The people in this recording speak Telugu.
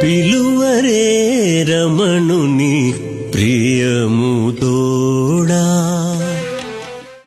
పిలువరే రమణుని ప్రియముతోడా